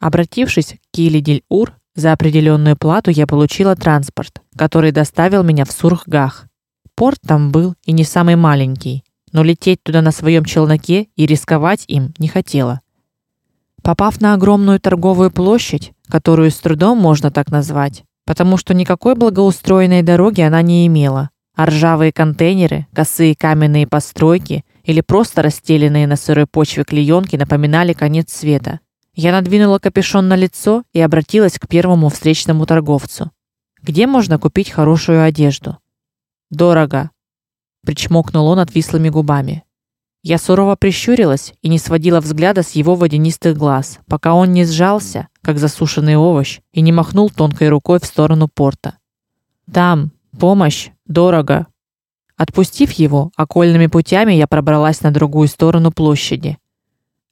Обратившись к Килидиль-Ур, за определенную плату я получила транспорт, который доставил меня в Сурхгах. Порт там был и не самый маленький, но лететь туда на своем челноке и рисковать им не хотела. Попав на огромную торговую площадь, которую с трудом можно так назвать, потому что никакой благоустроенной дороги она не имела, а ржавые контейнеры, косые каменные постройки или просто расстеленные на сырой почве клеёнки напоминали конец света. Я надвинула капюшон на лицо и обратилась к первому встречному торговцу. Где можно купить хорошую одежду? Дорого, причмокнул он отвислыми губами. Я сурово прищурилась и не сводила взгляда с его водянистых глаз, пока он не сжался, как засушенный овощ, и не махнул тонкой рукой в сторону порта. Там, помощь, дорого. Отпустив его, окольными путями я пробралась на другую сторону площади.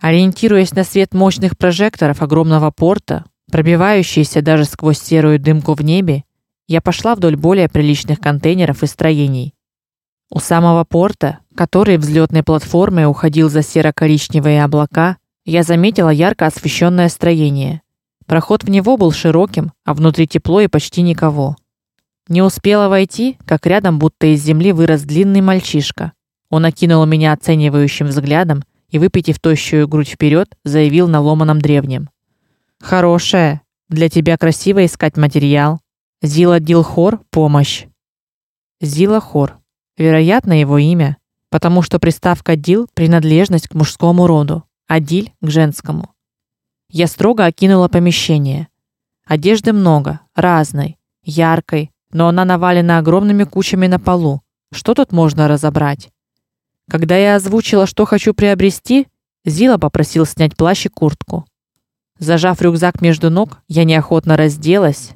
Ориентируясь на свет мощных прожекторов огромного порта, пробивающийся даже сквозь серую дымку в небе, я пошла вдоль более приличных контейнеров и строений. У самого порта, который взлетной платформой уходил за серо-коричневые облака, я заметила ярко освещенное строение. Проход в него был широким, а внутри тепло и почти никого. Не успела войти, как рядом будто из земли вырос длинный мальчишка. Он окинул меня оценивающим взглядом и выпитив тощую грудь вперед, заявил на ломаном древнем: "Хорошая, для тебя красиво искать материал. Зила Дилхор помощь". Зила Хор. Вероятно, его имя, потому что приставка Дил принадлежность к мужскому роду, а Диль к женскому. Я строго окинула помещение. Одежды много, разной, яркой, но она навалена огромными кучами на полу. Что тут можно разобрать? Когда я озвучила, что хочу приобрести, Зила попросил снять плащ и куртку. Зажав рюкзак между ног, я неохотно разделась.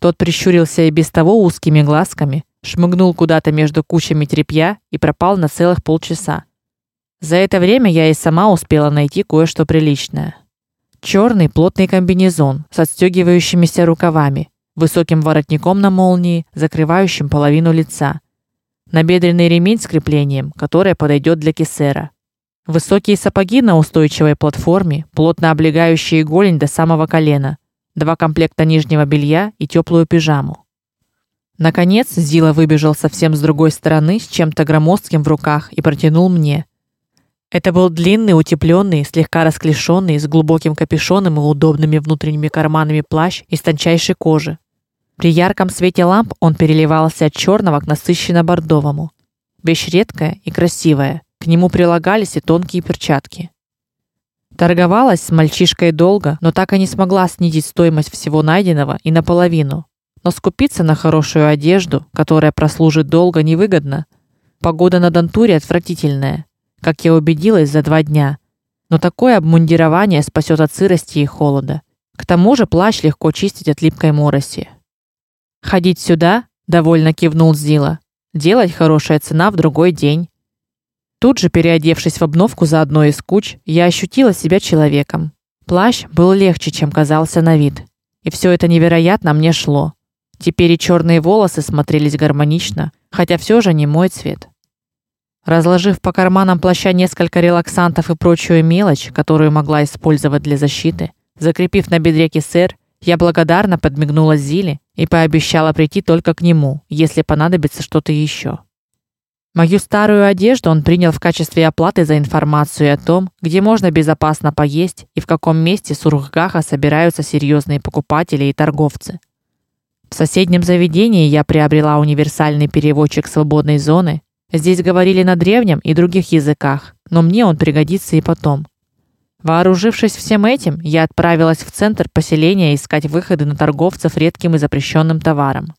Тот прищурился и без того узкими глазками, шмыгнул куда-то между кучами тряпья и пропал на целых полчаса. За это время я и сама успела найти кое-что приличное. Черный плотный комбинезон с отстегивающимися рукавами, высоким воротником на молнии, закрывающим половину лица, набедренный ремень с креплением, которое подойдет для кисера. Высокие сапоги на устойчивой платформе, плотно облегающие голень до самого колена, два комплекта нижнего белья и теплую пижаму. Наконец Зила выбежал совсем с другой стороны с чем-то громоздким в руках и протянул мне. Это был длинный, утепленный, слегка расклешенный, с глубоким капюшоном и удобными внутренними карманами плащ из тончайшей кожи. При ярком свете ламп он переливался от черного к насыщенно-бордовому. Вещь редкая и красивая. К нему прилагались и тонкие перчатки. Торговалась с мальчишкой долго, но так и не смогла снизить стоимость всего найденного и наполовину. Но скупиться на хорошую одежду, которая прослужит долго, невыгодно. Погода на Дантуре отвратительная, как я убедилась за два дня. Но такое обмундирование спасет от сырости и холода. К тому же плащ легко чистить от липкой мороси. Ходить сюда, довольно кивнул Зила. Делать хорошая цена в другой день. Тут же, переодевшись в обновку за одной из куч, я ощутила себя человеком. Плащ был легче, чем казался на вид, и все это невероятно мне шло. Теперь и черные волосы смотрелись гармонично, хотя все же не мой цвет. Разложив по карманам плаща несколько релаксантов и прочую мелочь, которую могла использовать для защиты, закрепив на бедре кисер, я благодарно подмигнула Зиле и пообещала прийти только к нему, если понадобится что-то еще. Мою старую одежду он принял в качестве оплаты за информацию о том, где можно безопасно поесть и в каком месте Сурхгаха собираются серьезные покупатели и торговцы. В соседнем заведении я приобрела универсальный переводчик свободной зоны. Здесь говорили на древнем и других языках, но мне он пригодится и потом. Вооружившись всем этим, я отправилась в центр поселения искать выходы на торговцев редким и запрещенным товаром.